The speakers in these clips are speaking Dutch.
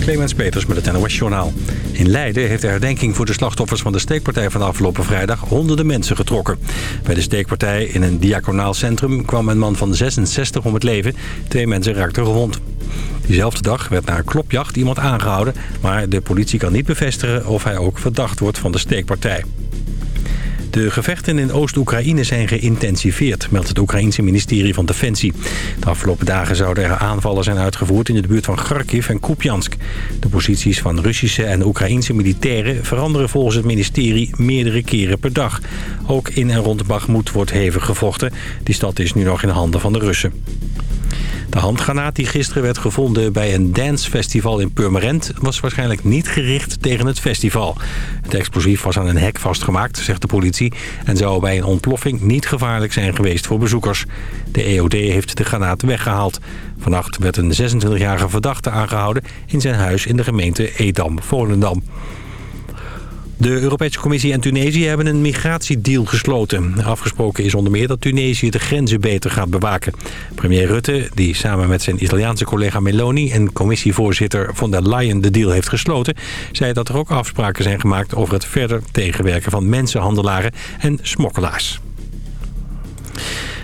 Clemens Peters met het NOS Journaal. In Leiden heeft de herdenking voor de slachtoffers van de steekpartij van afgelopen vrijdag honderden mensen getrokken. Bij de steekpartij in een diaconaal centrum kwam een man van 66 om het leven. Twee mensen raakten gewond. Diezelfde dag werd na een klopjacht iemand aangehouden... maar de politie kan niet bevestigen of hij ook verdacht wordt van de steekpartij. De gevechten in Oost-Oekraïne zijn geïntensiveerd, meldt het Oekraïense ministerie van Defensie. De afgelopen dagen zouden er aanvallen zijn uitgevoerd in de buurt van Kharkiv en Kupiansk. De posities van Russische en Oekraïense militairen veranderen volgens het ministerie meerdere keren per dag. Ook in en rond Bakhmut wordt hevig gevochten. Die stad is nu nog in handen van de Russen. De handgranaat die gisteren werd gevonden bij een dancefestival in Purmerend... was waarschijnlijk niet gericht tegen het festival. Het explosief was aan een hek vastgemaakt, zegt de politie... en zou bij een ontploffing niet gevaarlijk zijn geweest voor bezoekers. De EOD heeft de granaat weggehaald. Vannacht werd een 26-jarige verdachte aangehouden... in zijn huis in de gemeente Edam-Volendam. De Europese Commissie en Tunesië hebben een migratiedeal gesloten. Afgesproken is onder meer dat Tunesië de grenzen beter gaat bewaken. Premier Rutte, die samen met zijn Italiaanse collega Meloni... en commissievoorzitter von der Leyen de deal heeft gesloten... zei dat er ook afspraken zijn gemaakt over het verder tegenwerken van mensenhandelaren en smokkelaars.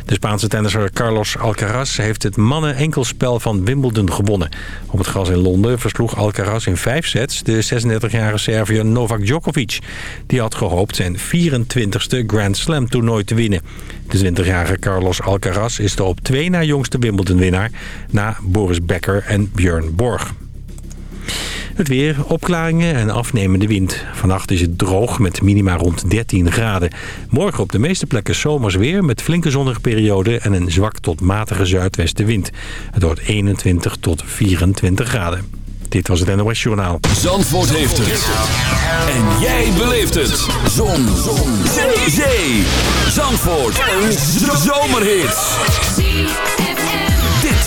De Spaanse tennisser Carlos Alcaraz heeft het mannen-enkelspel van Wimbledon gewonnen. Op het gras in Londen versloeg Alcaraz in vijf sets de 36-jarige Serviër Novak Djokovic. Die had gehoopt zijn 24ste Grand Slam toernooi te winnen. De 20-jarige Carlos Alcaraz is de op twee na jongste Wimbledon-winnaar... na Boris Becker en Björn Borg. Het weer, opklaringen en afnemende wind. Vannacht is het droog met minima rond 13 graden. Morgen op de meeste plekken zomers weer met flinke zonnige perioden... en een zwak tot matige zuidwestenwind. Het wordt 21 tot 24 graden. Dit was het NOS Journaal. Zandvoort heeft het. En jij beleeft het. Zon. Zon. Zee. Zandvoort. Een zomerhit.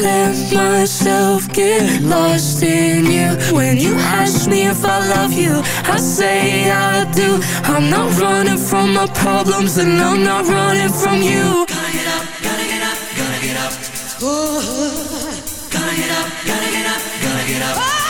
Let myself get lost in you. When you ask me if I love you, I say I do. I'm not running from my problems, and I'm not running from you. Gotta get up, gotta get up, gotta get up. Gotta get up, gotta get up, gotta get up.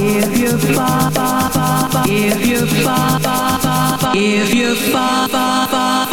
if you fa fa fa if you fa fa you fa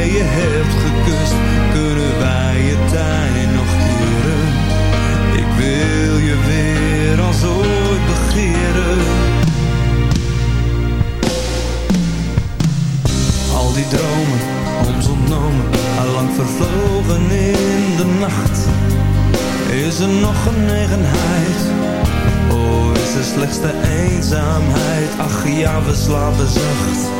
waarmee je hebt gekust. Kunnen wij je tijd nog keren? Ik wil je weer als ooit begeren. Al die dromen, ons ontnomen, allang vervlogen in de nacht. Is er nog genegenheid? Oh, is er slechts de eenzaamheid? Ach ja, we slapen zacht.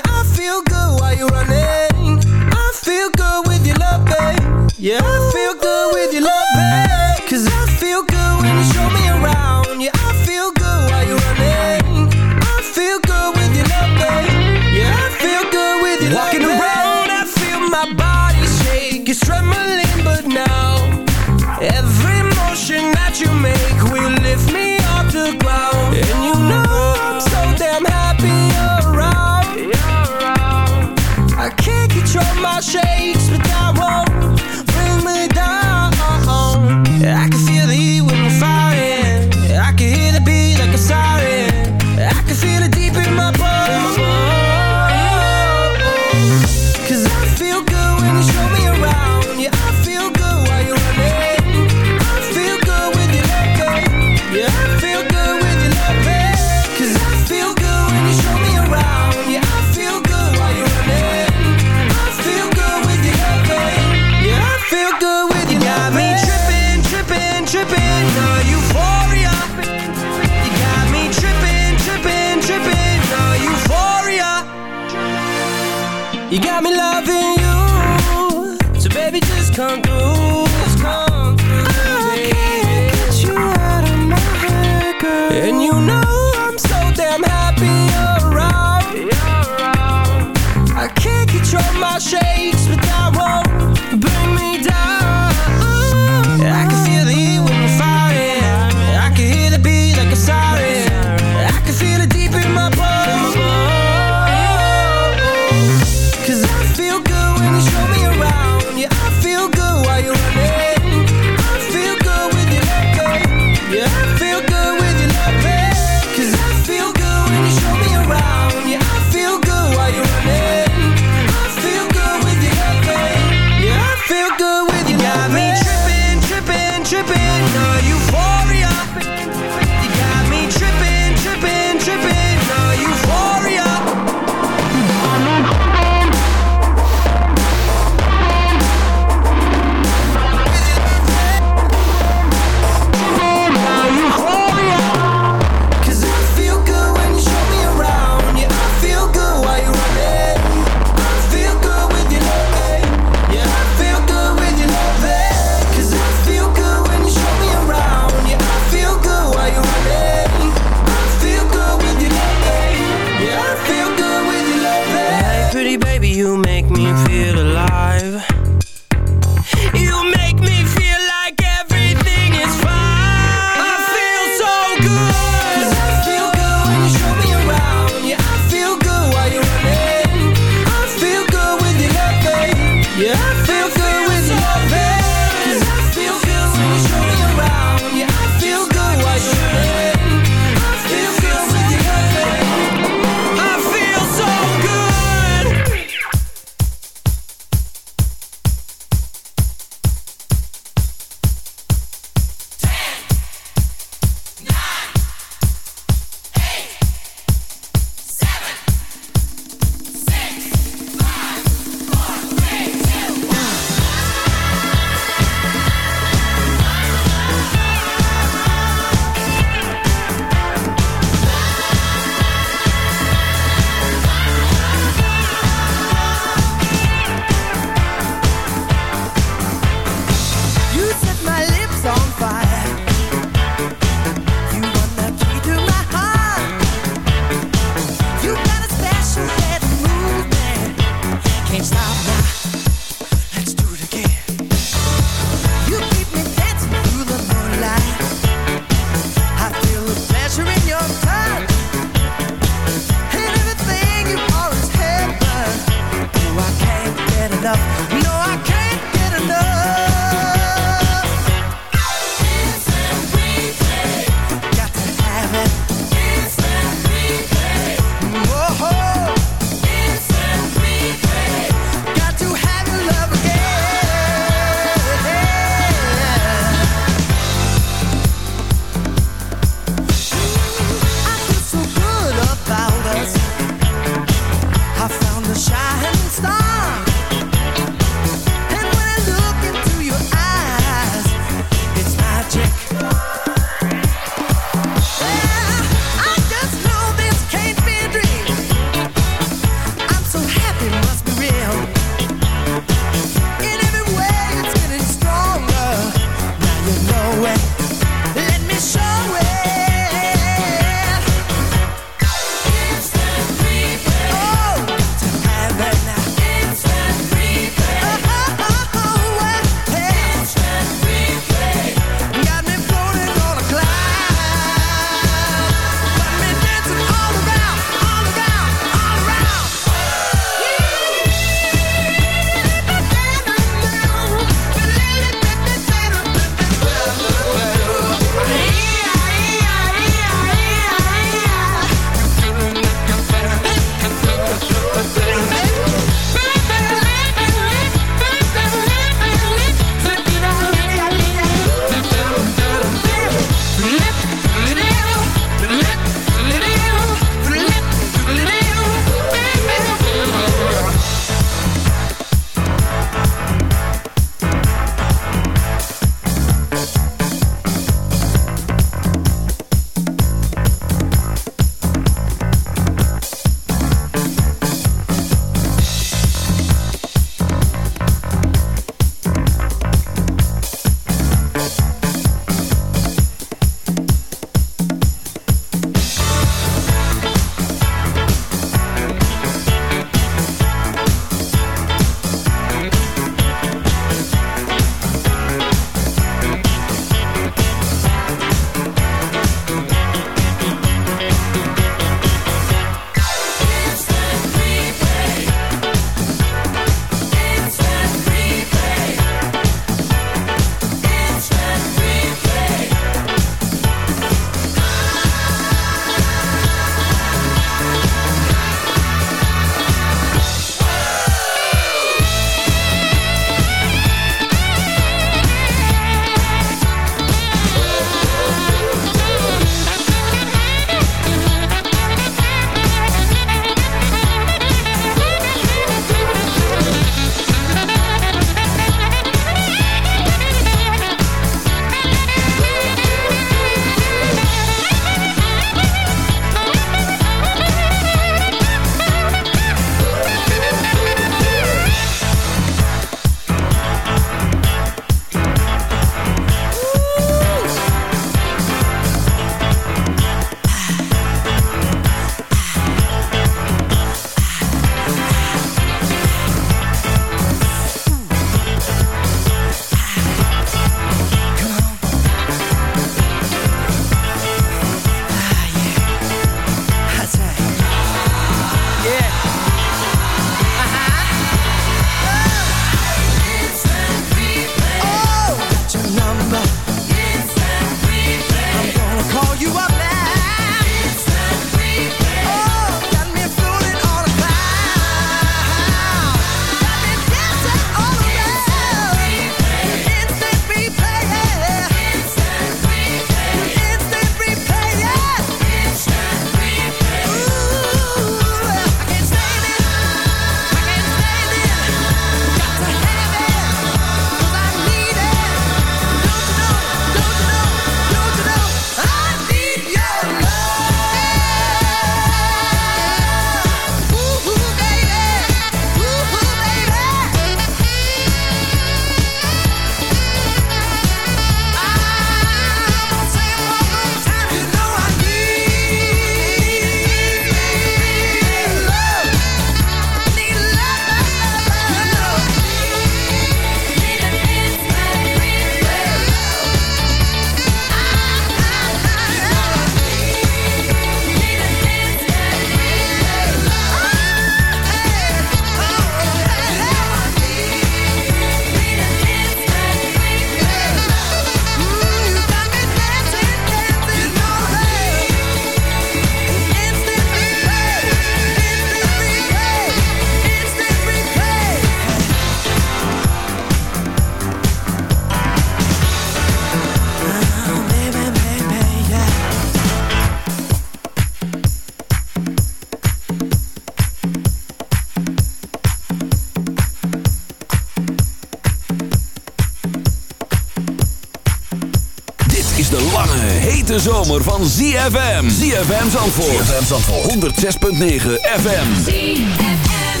van ZFM. ZFM Zandvoort. ZFM Zandvoort. 106.9 FM. ZFM.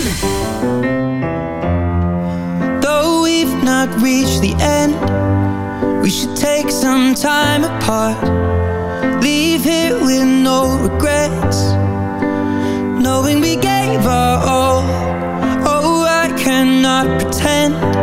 Though we've not reached the end. We should take some time apart. Leave here with no regrets. Knowing we gave our all. Oh, I cannot pretend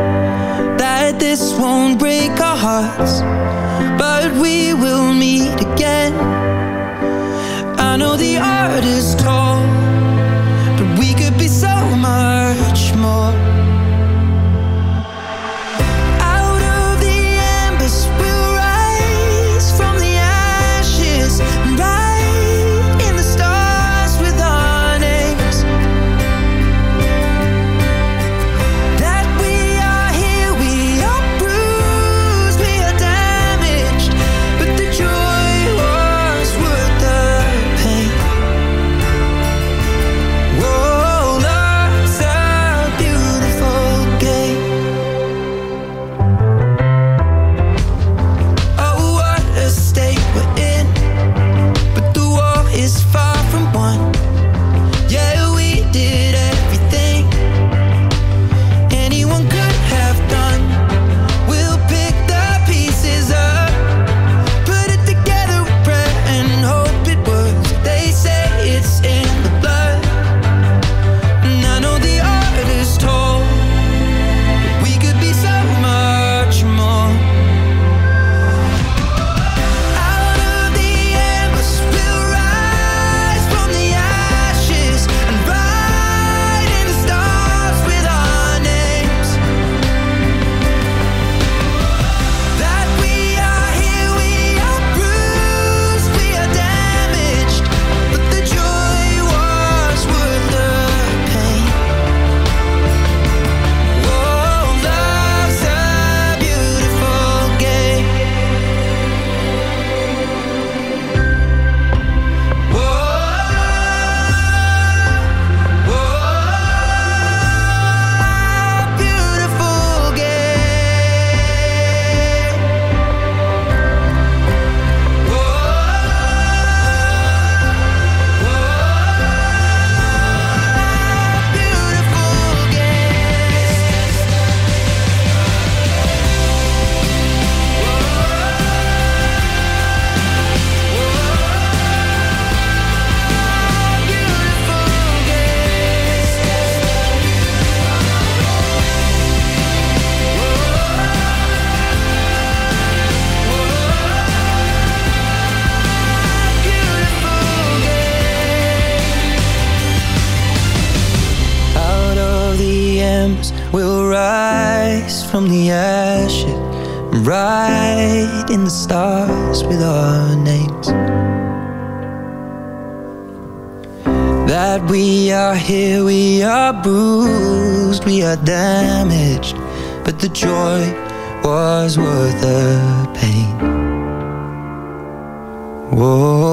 in the stars with our names. That we are here, we are bruised, we are damaged, but the joy was worth the pain. Whoa.